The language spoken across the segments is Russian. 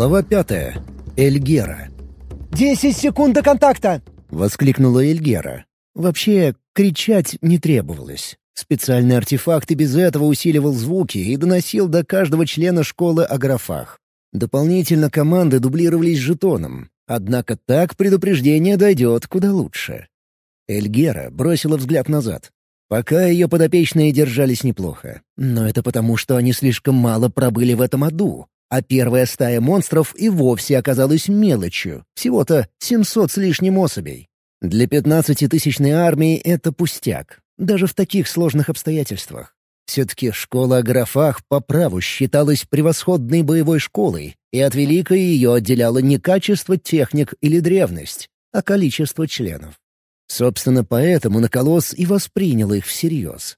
Глава пятая. Эльгера. «Десять секунд до контакта!» — воскликнула Эльгера. Вообще, кричать не требовалось. Специальный артефакт и без этого усиливал звуки и доносил до каждого члена школы о графах. Дополнительно команды дублировались жетоном, однако так предупреждение дойдет куда лучше. Эльгера бросила взгляд назад. Пока ее подопечные держались неплохо. Но это потому, что они слишком мало пробыли в этом аду. А первая стая монстров и вовсе оказалась мелочью. Всего-то 700 с лишним особей. Для пятнадцатитысячной армии это пустяк. Даже в таких сложных обстоятельствах. Все-таки школа о графах по праву считалась превосходной боевой школой, и от великой ее отделяло не качество техник или древность, а количество членов. Собственно, поэтому Наколос и воспринял их всерьез.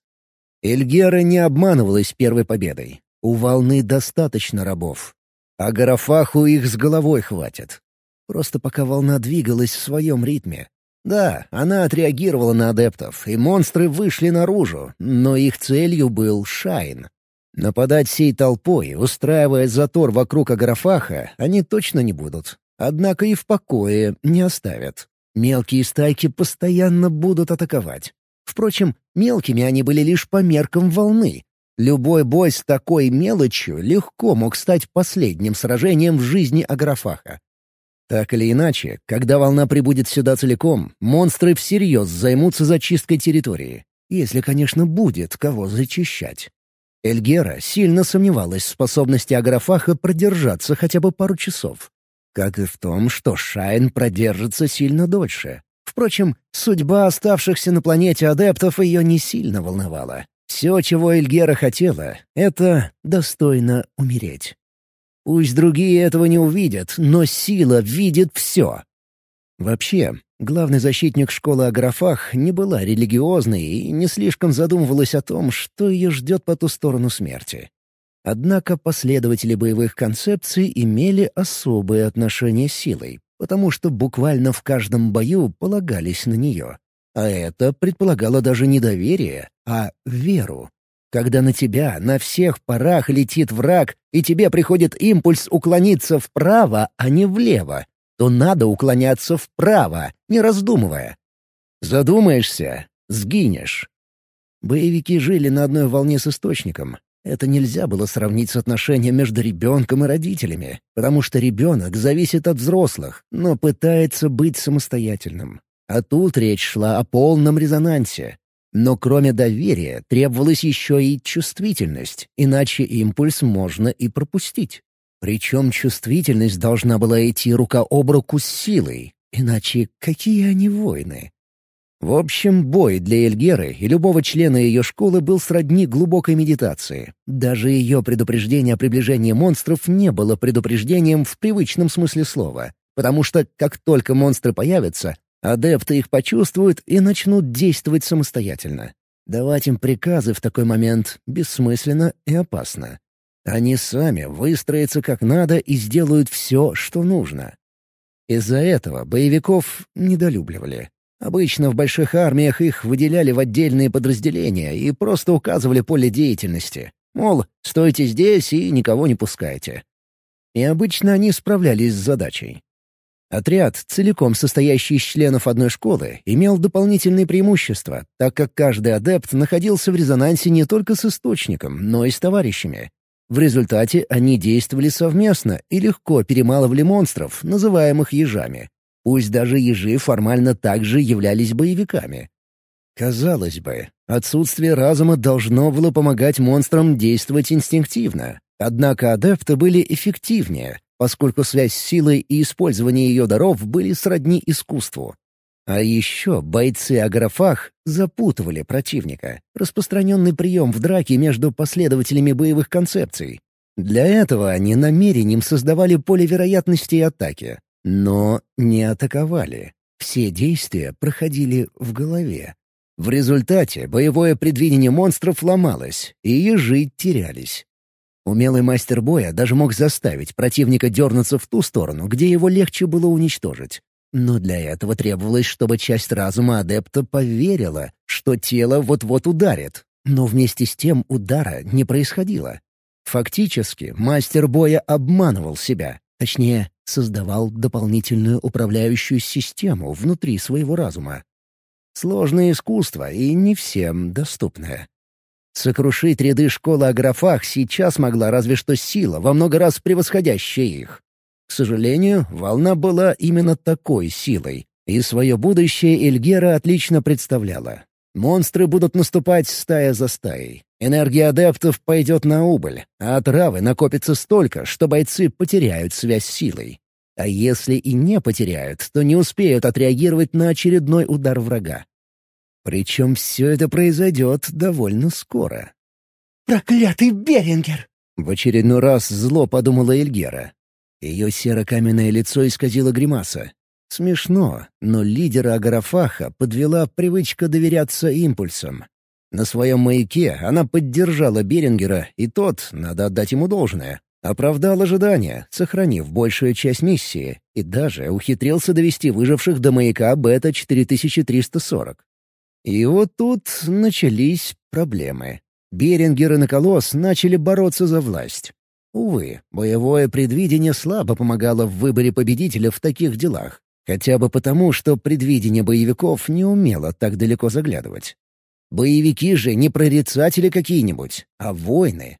Эльгера не обманывалась первой победой. У волны достаточно рабов. А Гарафаху их с головой хватит. Просто пока волна двигалась в своем ритме, да, она отреагировала на адептов, и монстры вышли наружу, но их целью был Шайн. Нападать всей толпой, устраивая затор вокруг Аграфаха, они точно не будут. Однако и в покое не оставят. Мелкие стайки постоянно будут атаковать. Впрочем, мелкими они были лишь по меркам волны. Любой бой с такой мелочью легко мог стать последним сражением в жизни Аграфаха. Так или иначе, когда волна прибудет сюда целиком, монстры всерьез займутся зачисткой территории. Если, конечно, будет кого зачищать. Эльгера сильно сомневалась в способности Аграфаха продержаться хотя бы пару часов. Как и в том, что Шайн продержится сильно дольше. Впрочем, судьба оставшихся на планете адептов ее не сильно волновала. Все, чего Эльгера хотела, — это достойно умереть. Пусть другие этого не увидят, но сила видит все. Вообще, главный защитник школы о графах не была религиозной и не слишком задумывалась о том, что ее ждет по ту сторону смерти. Однако последователи боевых концепций имели особое отношение с силой, потому что буквально в каждом бою полагались на нее. А это предполагало даже не доверие, а веру. Когда на тебя на всех парах летит враг, и тебе приходит импульс уклониться вправо, а не влево, то надо уклоняться вправо, не раздумывая. Задумаешься — сгинешь. Боевики жили на одной волне с Источником. Это нельзя было сравнить с отношением между ребенком и родителями, потому что ребенок зависит от взрослых, но пытается быть самостоятельным. А тут речь шла о полном резонансе. Но кроме доверия требовалась еще и чувствительность, иначе импульс можно и пропустить. Причем чувствительность должна была идти рука об руку с силой, иначе какие они воины? В общем, бой для Эльгеры и любого члена ее школы был сродни глубокой медитации. Даже ее предупреждение о приближении монстров не было предупреждением в привычном смысле слова, потому что как только монстры появятся, Адепты их почувствуют и начнут действовать самостоятельно. Давать им приказы в такой момент бессмысленно и опасно. Они сами выстроятся как надо и сделают все, что нужно. Из-за этого боевиков недолюбливали. Обычно в больших армиях их выделяли в отдельные подразделения и просто указывали поле деятельности. Мол, стойте здесь и никого не пускайте. И обычно они справлялись с задачей. Отряд, целиком состоящий из членов одной школы, имел дополнительные преимущества, так как каждый адепт находился в резонансе не только с источником, но и с товарищами. В результате они действовали совместно и легко перемалывали монстров, называемых ежами. Пусть даже ежи формально также являлись боевиками. Казалось бы, отсутствие разума должно было помогать монстрам действовать инстинктивно. Однако адепты были эффективнее, поскольку связь с силой и использование ее даров были сродни искусству. А еще бойцы Аграфах запутывали противника, распространенный прием в драке между последователями боевых концепций. Для этого они намерением создавали поле вероятности атаки, но не атаковали. Все действия проходили в голове. В результате боевое предвидение монстров ломалось, и ежи терялись. Умелый мастер боя даже мог заставить противника дернуться в ту сторону, где его легче было уничтожить. Но для этого требовалось, чтобы часть разума адепта поверила, что тело вот-вот ударит. Но вместе с тем удара не происходило. Фактически, мастер боя обманывал себя, Точнее, создавал дополнительную управляющую систему внутри своего разума. Сложное искусство и не всем доступное. Сокрушить ряды школы о графах сейчас могла разве что сила, во много раз превосходящая их. К сожалению, волна была именно такой силой, и свое будущее Эльгера отлично представляла. Монстры будут наступать стая за стаей. Энергия адептов пойдет на убыль, а отравы накопится столько, что бойцы потеряют связь с силой. А если и не потеряют, то не успеют отреагировать на очередной удар врага. Причем все это произойдет довольно скоро. «Проклятый Берингер!» — в очередной раз зло подумала Эльгера. Ее серо-каменное лицо исказило гримаса. Смешно, но лидера Агарафаха подвела привычка доверяться импульсам. На своем маяке она поддержала Берингера, и тот, надо отдать ему должное, оправдал ожидания, сохранив большую часть миссии, и даже ухитрился довести выживших до маяка Бета-4340. И вот тут начались проблемы. Берингер и Наколос начали бороться за власть. Увы, боевое предвидение слабо помогало в выборе победителя в таких делах. Хотя бы потому, что предвидение боевиков не умело так далеко заглядывать. Боевики же не прорицатели какие-нибудь, а воины.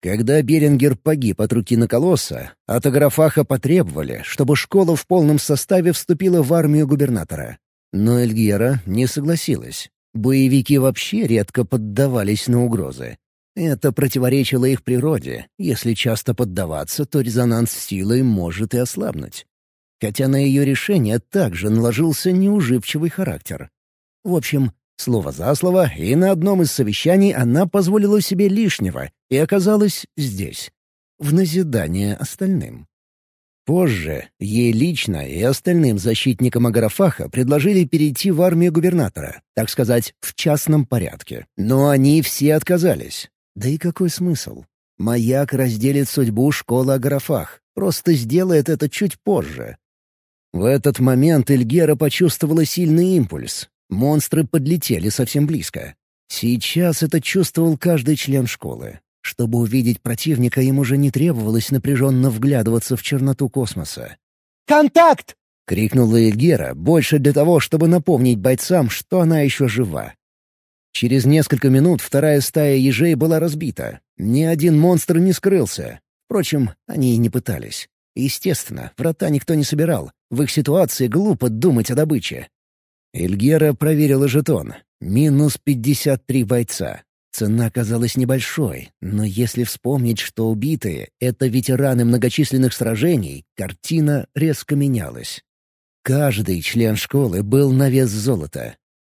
Когда Берингер погиб от руки Наколоса, от Аграфаха потребовали, чтобы школа в полном составе вступила в армию губернатора. Но Эльгера не согласилась. Боевики вообще редко поддавались на угрозы. Это противоречило их природе. Если часто поддаваться, то резонанс силой может и ослабнуть. Хотя на ее решение также наложился неуживчивый характер. В общем, слово за слово, и на одном из совещаний она позволила себе лишнего и оказалась здесь, в назидание остальным. Позже ей лично и остальным защитникам Агарафаха предложили перейти в армию губернатора, так сказать, в частном порядке. Но они все отказались. Да и какой смысл? Маяк разделит судьбу школы Агарафах, просто сделает это чуть позже. В этот момент Эльгера почувствовала сильный импульс. Монстры подлетели совсем близко. Сейчас это чувствовал каждый член школы. Чтобы увидеть противника, им уже не требовалось напряженно вглядываться в черноту космоса. «Контакт!» — крикнула Эльгера, больше для того, чтобы напомнить бойцам, что она еще жива. Через несколько минут вторая стая ежей была разбита. Ни один монстр не скрылся. Впрочем, они и не пытались. Естественно, врата никто не собирал. В их ситуации глупо думать о добыче. Эльгера проверила жетон. Минус пятьдесят три бойца. Цена казалась небольшой, но если вспомнить, что убитые — это ветераны многочисленных сражений, картина резко менялась. Каждый член школы был на вес золота.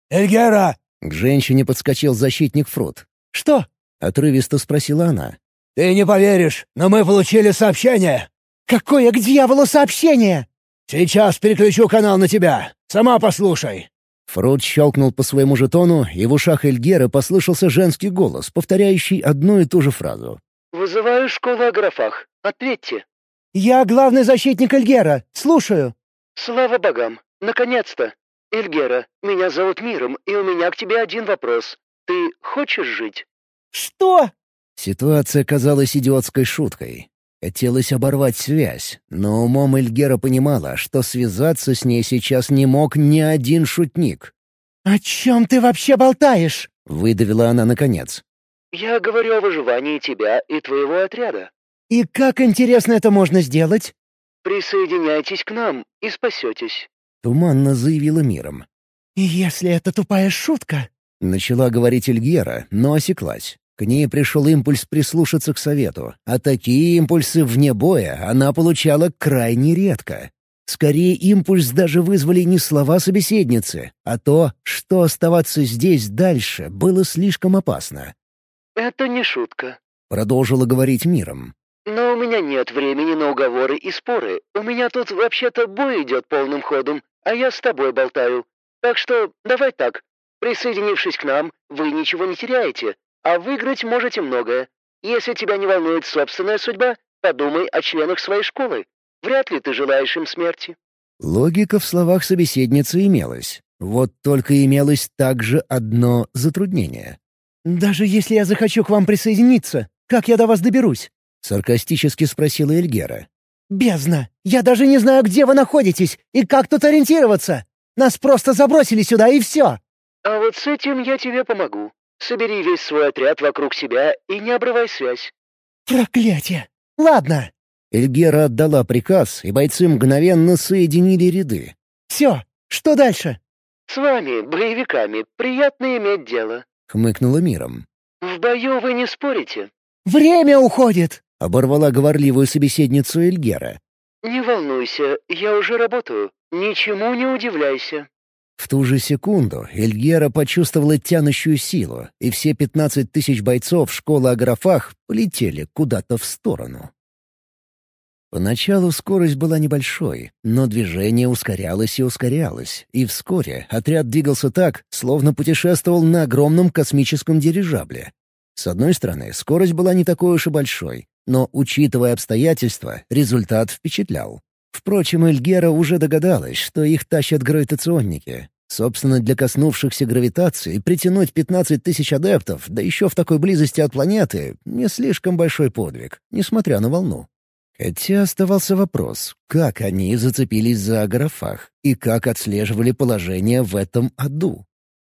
«Эльгера!» — к женщине подскочил защитник Фрут. «Что?» — отрывисто спросила она. «Ты не поверишь, но мы получили сообщение!» «Какое к дьяволу сообщение?» «Сейчас переключу канал на тебя. Сама послушай». Фрод щелкнул по своему жетону, и в ушах Эльгера послышался женский голос, повторяющий одну и ту же фразу. «Вызываю школу о графах. Ответьте». «Я главный защитник Эльгера. Слушаю». «Слава богам. Наконец-то. Эльгера, меня зовут Миром, и у меня к тебе один вопрос. Ты хочешь жить?» «Что?» Ситуация казалась идиотской шуткой. Хотелось оборвать связь, но умом Эльгера понимала, что связаться с ней сейчас не мог ни один шутник. «О чем ты вообще болтаешь?» — выдавила она наконец. «Я говорю о выживании тебя и твоего отряда». «И как, интересно, это можно сделать?» «Присоединяйтесь к нам и спасетесь», — туманно заявила миром. «Если это тупая шутка...» — начала говорить Эльгера, но осеклась. К ней пришел импульс прислушаться к совету, а такие импульсы вне боя она получала крайне редко. Скорее, импульс даже вызвали не слова собеседницы, а то, что оставаться здесь дальше было слишком опасно. «Это не шутка», — продолжила говорить миром. «Но у меня нет времени на уговоры и споры. У меня тут вообще-то бой идет полным ходом, а я с тобой болтаю. Так что давай так. Присоединившись к нам, вы ничего не теряете, а выиграть можете многое. Если тебя не волнует собственная судьба, подумай о членах своей школы. Вряд ли ты желаешь им смерти». Логика в словах собеседницы имелась. Вот только имелось также одно затруднение. «Даже если я захочу к вам присоединиться, как я до вас доберусь?» — саркастически спросила Эльгера. «Бездна! Я даже не знаю, где вы находитесь и как тут ориентироваться! Нас просто забросили сюда, и все!» «А вот с этим я тебе помогу. Собери весь свой отряд вокруг себя и не обрывай связь». «Проклятие! Ладно!» Эльгера отдала приказ, и бойцы мгновенно соединили ряды. «Все, что дальше?» «С вами, боевиками, приятно иметь дело», — хмыкнула миром. «В бою вы не спорите». «Время уходит!» — оборвала говорливую собеседницу Эльгера. «Не волнуйся, я уже работаю. Ничему не удивляйся». В ту же секунду Эльгера почувствовала тянущую силу, и все пятнадцать тысяч бойцов школы о графах полетели куда-то в сторону. Поначалу скорость была небольшой, но движение ускорялось и ускорялось, и вскоре отряд двигался так, словно путешествовал на огромном космическом дирижабле. С одной стороны, скорость была не такой уж и большой, но, учитывая обстоятельства, результат впечатлял. Впрочем, Эльгера уже догадалась, что их тащат гравитационники. Собственно, для коснувшихся гравитации притянуть 15 тысяч адептов, да еще в такой близости от планеты, не слишком большой подвиг, несмотря на волну. Хотя оставался вопрос, как они зацепились за аграфах и как отслеживали положение в этом аду.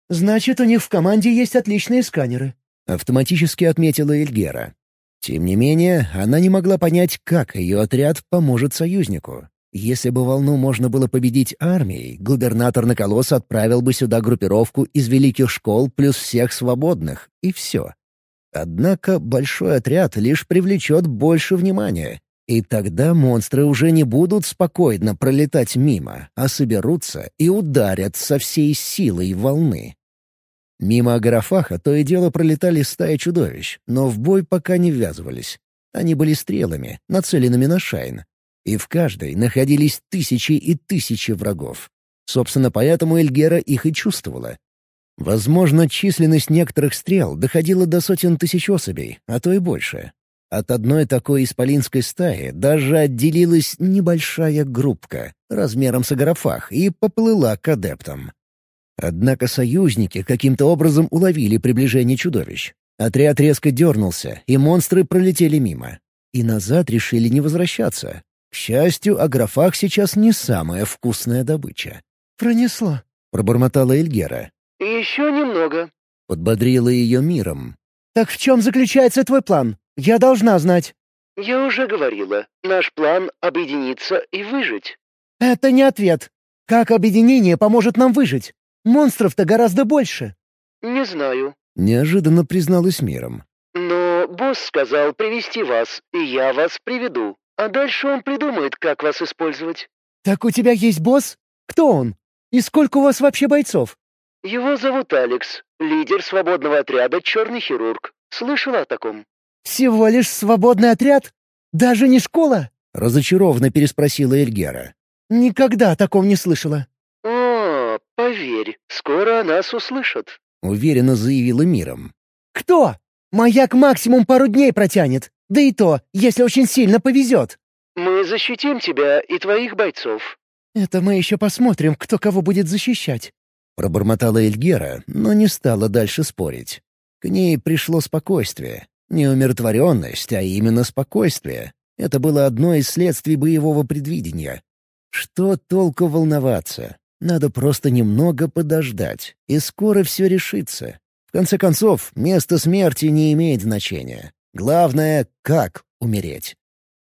«Значит, у них в команде есть отличные сканеры», — автоматически отметила Эльгера. Тем не менее, она не могла понять, как ее отряд поможет союзнику. Если бы волну можно было победить армией, губернатор Наколос отправил бы сюда группировку из великих школ плюс всех свободных, и все. Однако большой отряд лишь привлечет больше внимания, и тогда монстры уже не будут спокойно пролетать мимо, а соберутся и ударят со всей силой волны. Мимо Агарафаха то и дело пролетали стаи чудовищ, но в бой пока не ввязывались. Они были стрелами, нацеленными на Шайн, и в каждой находились тысячи и тысячи врагов. Собственно, поэтому Эльгера их и чувствовала. Возможно, численность некоторых стрел доходила до сотен тысяч особей, а то и больше. От одной такой исполинской стаи даже отделилась небольшая группка размером с аграфах и поплыла к адептам. Однако союзники каким-то образом уловили приближение чудовищ. Отряд резко дернулся, и монстры пролетели мимо. И назад решили не возвращаться, к счастью, Аграфах сейчас не самая вкусная добыча. «Пронесло», — пробормотала Эльгера. «Еще немного», — подбодрила ее миром. «Так в чем заключается твой план? Я должна знать». «Я уже говорила. Наш план — объединиться и выжить». «Это не ответ. Как объединение поможет нам выжить? Монстров-то гораздо больше». «Не знаю», — неожиданно призналась миром. «Но босс сказал привести вас, и я вас приведу. А дальше он придумает, как вас использовать». «Так у тебя есть босс? Кто он? И сколько у вас вообще бойцов?» «Его зовут Алекс, лидер свободного отряда «Черный хирург». Слышала о таком?» «Всего лишь свободный отряд? Даже не школа?» — разочарованно переспросила Эльгера. «Никогда о таком не слышала». «О, поверь, скоро нас услышат», — уверенно заявила миром. «Кто? Маяк максимум пару дней протянет. Да и то, если очень сильно повезет. Мы защитим тебя и твоих бойцов. Это мы еще посмотрим, кто кого будет защищать. Пробормотала Эльгера, но не стала дальше спорить. К ней пришло спокойствие. Не умиротворенность, а именно спокойствие. Это было одно из следствий боевого предвидения. Что толку волноваться? Надо просто немного подождать, и скоро все решится. В конце концов, место смерти не имеет значения. Главное — как умереть.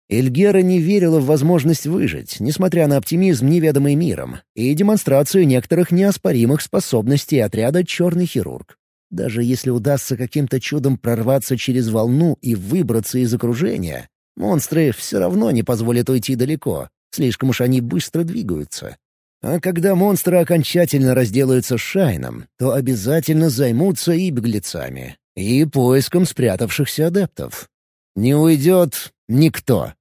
Эльгера не верила в возможность выжить, несмотря на оптимизм, неведомый миром, и демонстрацию некоторых неоспоримых способностей отряда «Черный хирург». Даже если удастся каким-то чудом прорваться через волну и выбраться из окружения, монстры все равно не позволят уйти далеко, слишком уж они быстро двигаются. А когда монстры окончательно разделаются с Шайном, то обязательно займутся и беглецами, и поиском спрятавшихся адептов. Не уйдет никто.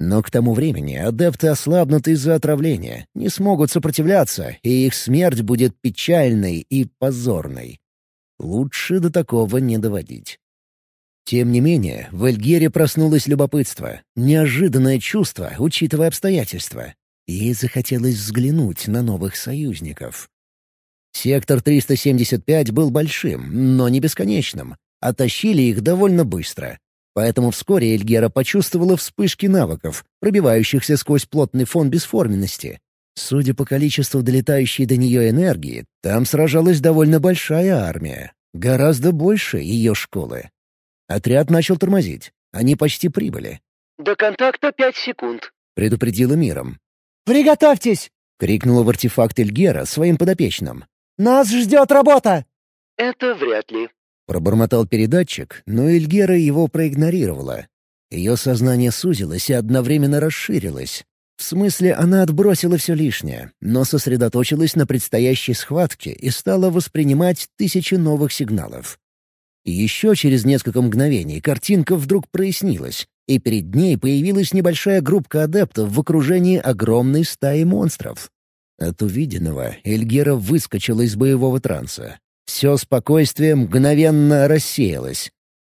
Но к тому времени адепты ослабнут из-за отравления, не смогут сопротивляться, и их смерть будет печальной и позорной. Лучше до такого не доводить. Тем не менее, в Эльгере проснулось любопытство, неожиданное чувство, учитывая обстоятельства. Ей захотелось взглянуть на новых союзников. Сектор 375 был большим, но не бесконечным, а тащили их довольно быстро. Поэтому вскоре Эльгера почувствовала вспышки навыков, пробивающихся сквозь плотный фон бесформенности. Судя по количеству долетающей до нее энергии, там сражалась довольно большая армия. Гораздо больше ее школы. Отряд начал тормозить. Они почти прибыли. «До контакта пять секунд», — предупредила миром. «Приготовьтесь!» — крикнула в артефакт Эльгера своим подопечным. «Нас ждет работа!» «Это вряд ли», — пробормотал передатчик, но Эльгера его проигнорировала. Ее сознание сузилось и одновременно расширилось. В смысле, она отбросила все лишнее, но сосредоточилась на предстоящей схватке и стала воспринимать тысячи новых сигналов. еще через несколько мгновений картинка вдруг прояснилась, и перед ней появилась небольшая группа адептов в окружении огромной стаи монстров. От увиденного Эльгера выскочила из боевого транса. Все спокойствие мгновенно рассеялось.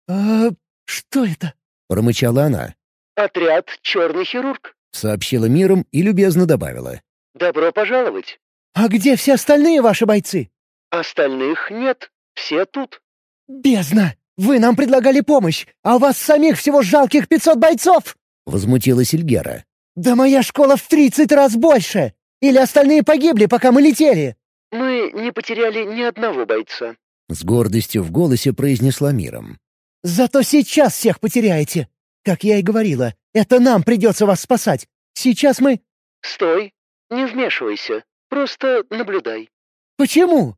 «А что это?» — промычала она. «Отряд «Черный хирург», — сообщила миром и любезно добавила. «Добро пожаловать». «А где все остальные ваши бойцы?» «Остальных нет. Все тут». «Бездна! Вы нам предлагали помощь, а у вас самих всего жалких пятьсот бойцов!» — возмутилась Ильгера. «Да моя школа в тридцать раз больше! Или остальные погибли, пока мы летели?» «Мы не потеряли ни одного бойца», — с гордостью в голосе произнесла миром. «Зато сейчас всех потеряете. Как я и говорила, это нам придется вас спасать. Сейчас мы...» «Стой! Не вмешивайся. Просто наблюдай». «Почему?»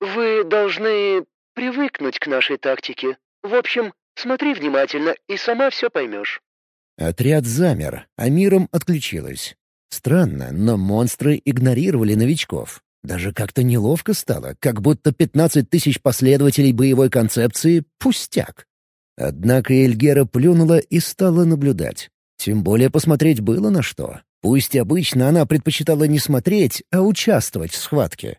«Вы должны привыкнуть к нашей тактике. В общем, смотри внимательно и сама все поймешь». Отряд замер, а миром отключилась. Странно, но монстры игнорировали новичков. Даже как-то неловко стало, как будто 15 тысяч последователей боевой концепции — пустяк. Однако Эльгера плюнула и стала наблюдать. Тем более посмотреть было на что. Пусть обычно она предпочитала не смотреть, а участвовать в схватке.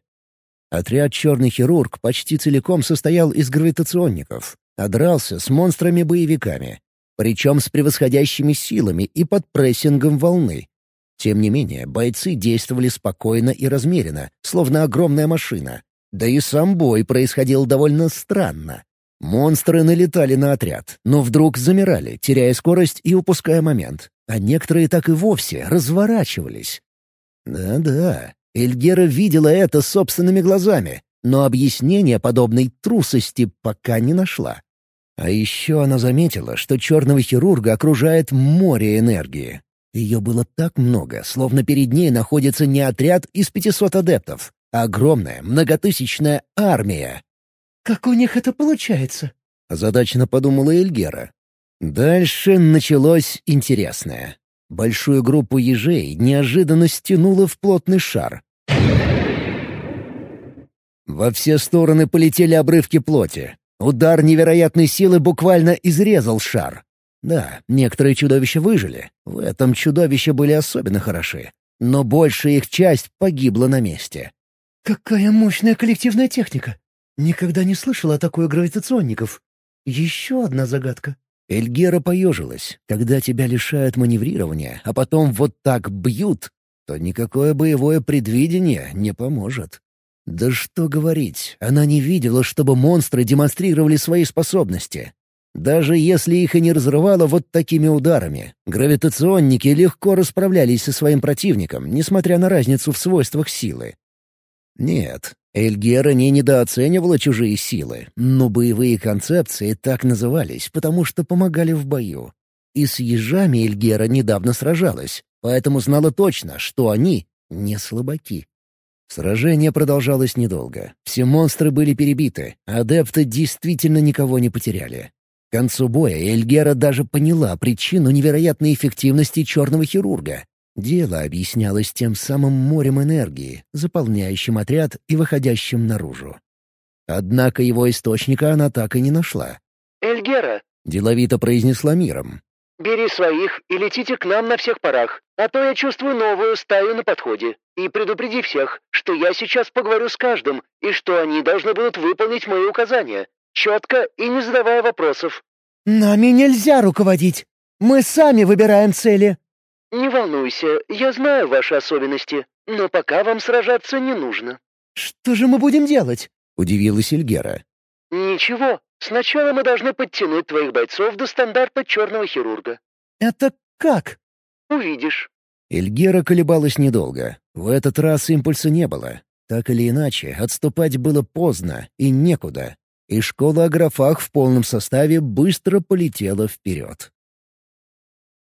Отряд «Черный хирург» почти целиком состоял из гравитационников, а дрался с монстрами-боевиками, причем с превосходящими силами и под прессингом волны. Тем не менее, бойцы действовали спокойно и размеренно, словно огромная машина. Да и сам бой происходил довольно странно. Монстры налетали на отряд, но вдруг замирали, теряя скорость и упуская момент, а некоторые так и вовсе разворачивались. Да-да, Эльгера видела это собственными глазами, но объяснения подобной трусости пока не нашла. А еще она заметила, что черного хирурга окружает море энергии. Ее было так много, словно перед ней находится не отряд из 500 адептов, а огромная многотысячная армия. «Как у них это получается?» — озадаченно подумала Эльгера. Дальше началось интересное. Большую группу ежей неожиданно стянуло в плотный шар. Во все стороны полетели обрывки плоти. Удар невероятной силы буквально изрезал шар. Да, некоторые чудовища выжили. В этом чудовища были особенно хороши. Но большая их часть погибла на месте. «Какая мощная коллективная техника! Никогда не слышала о такой гравитационников. Еще одна загадка». Эльгера поежилась. Когда тебя лишают маневрирования, а потом вот так бьют, то никакое боевое предвидение не поможет. Да что говорить, она не видела, чтобы монстры демонстрировали свои способности. Даже если их и не разрывало вот такими ударами, гравитационники легко расправлялись со своим противником, несмотря на разницу в свойствах силы. Нет, Эльгера не недооценивала чужие силы, но боевые концепции так назывались, потому что помогали в бою. И с ежами Эльгера недавно сражалась, поэтому знала точно, что они не слабаки. Сражение продолжалось недолго. Все монстры были перебиты, адепты действительно никого не потеряли. К концу боя Эльгера даже поняла причину невероятной эффективности черного хирурга. Дело объяснялось тем самым морем энергии, заполняющим отряд и выходящим наружу. Однако его источника она так и не нашла. «Эльгера», — деловито произнесла миром. «бери своих и летите к нам на всех парах, а то я чувствую новую стаю на подходе. И предупреди всех, что я сейчас поговорю с каждым, и что они должны будут выполнить мои указания, четко и не задавая вопросов». «Нами нельзя руководить. Мы сами выбираем цели», «Не волнуйся, я знаю ваши особенности, но пока вам сражаться не нужно». «Что же мы будем делать?» — удивилась Эльгера. «Ничего, Сначала мы должны подтянуть твоих бойцов до стандарта черного хирурга. Это как? Увидишь. Эльгера колебалась недолго. В этот раз импульса не было. Так или иначе, отступать было поздно и некуда. И школа о графах в полном составе быстро полетела вперед.